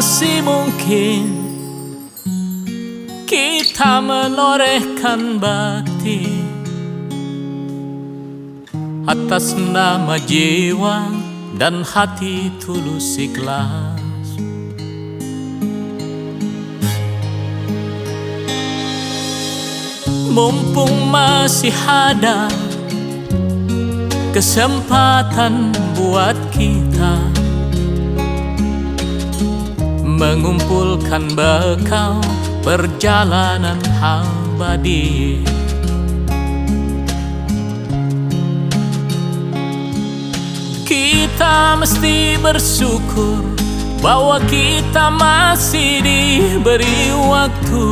masih mungkin kita menorehkan bakti atas nama jiwa dan hati tulus ikhlas. Mumpung masih ada kesempatan buat kita mengumpulkan bekal perjalanan abadi. Kita mesti bersyukur bahwa kita masih diberi waktu.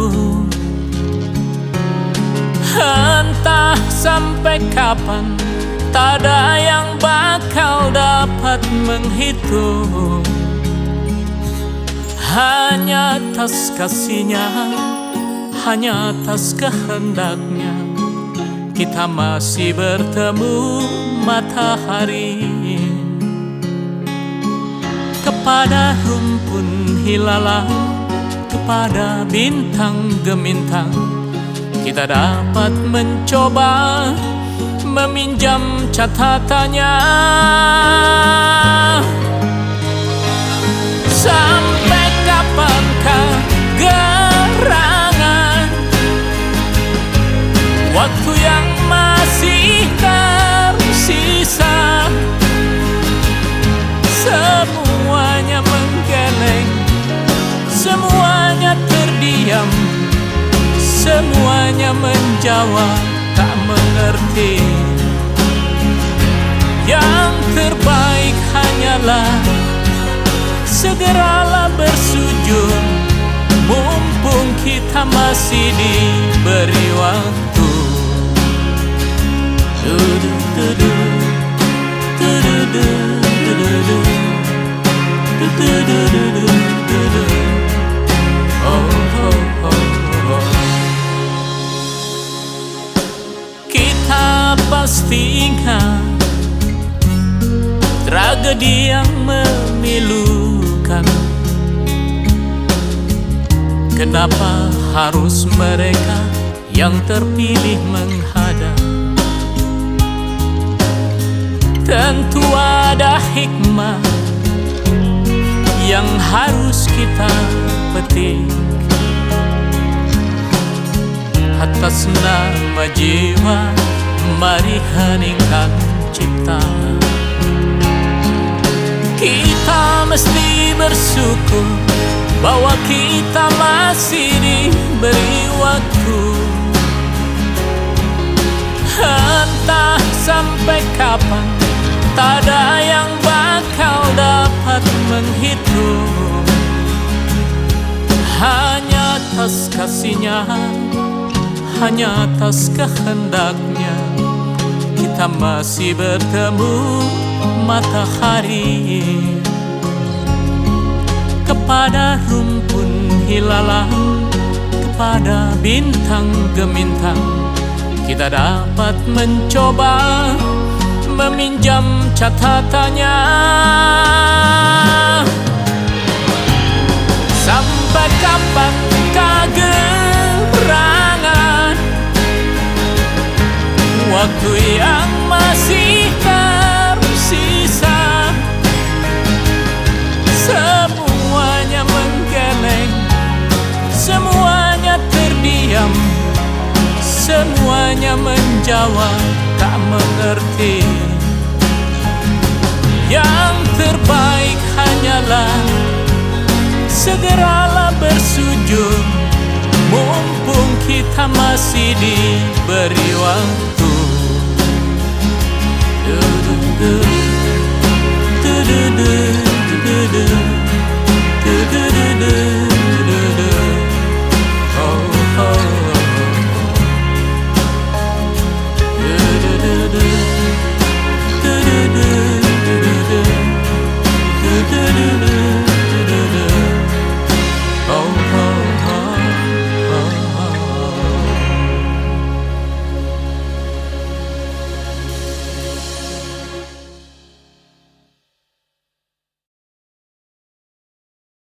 Entah sampai kapan Tak ada yang bakal dapat menghitung Hanya atas kasihnya Hanya atas kehendaknya Kita masih bertemu matahari. Kepada rumpun hilalang Kepada bintang gemintang kita dapat mencoba meminjam catatannya. Sampai Waktu yang masih tersisa Semuanya menggeleng Semuanya terdiam Semuanya menjawab tak mengerti. Yang terbaik hanyalah Segeralah bersujud Mumpung kita masih diberi Tragedi yang memilukan. Kenapa harus mereka yang terpilih menghadap? Tentu ada hikmah yang harus kita petik. Atas nama jiwa mari heningkan cipta Kita mesti bersyukur bahwa kita masih diberi waktu. Entah sampai kapan Tak ada yang bakal dapat menghitung. Hanya atas kasihnya Hanya atas kehendaknya Kita masih bertemu matahari. Kepada rumpun hilalang Kepada bintang gemintang Kita dapat mencoba meminjam catatannya. Sampai kapan Semuanya menjawab tak mengerti. Yang terbaik hanyalah Segeralah bersujud. Mumpung kita masih diberi waktu